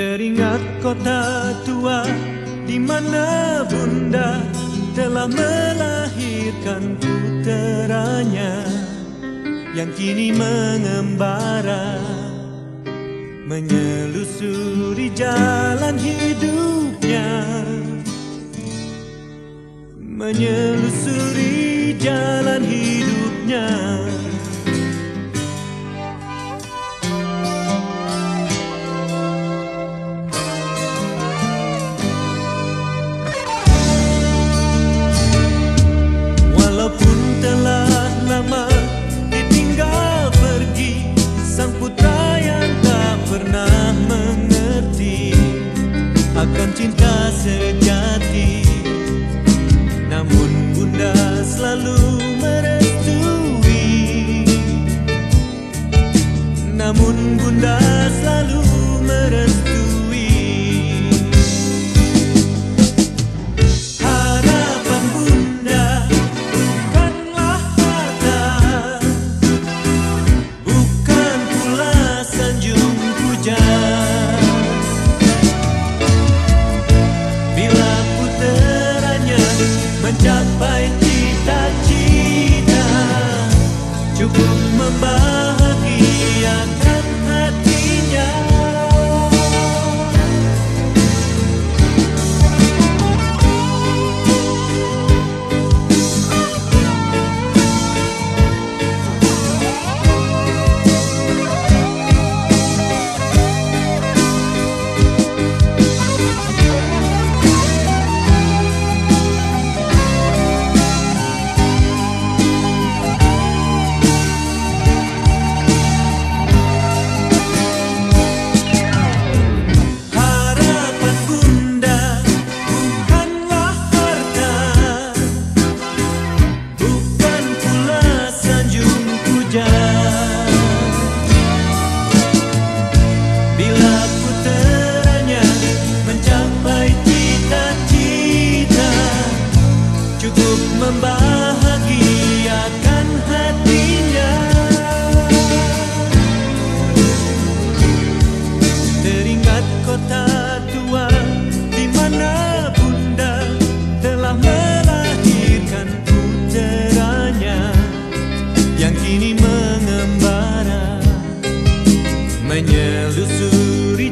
Teringat kota tua di mana bunda telah melahirkan puteranya yang kini mengembara menyelusuri jalan hidupnya menyelusuri akan cinta sejati mencapai cita-cita. Cukup membantu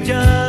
just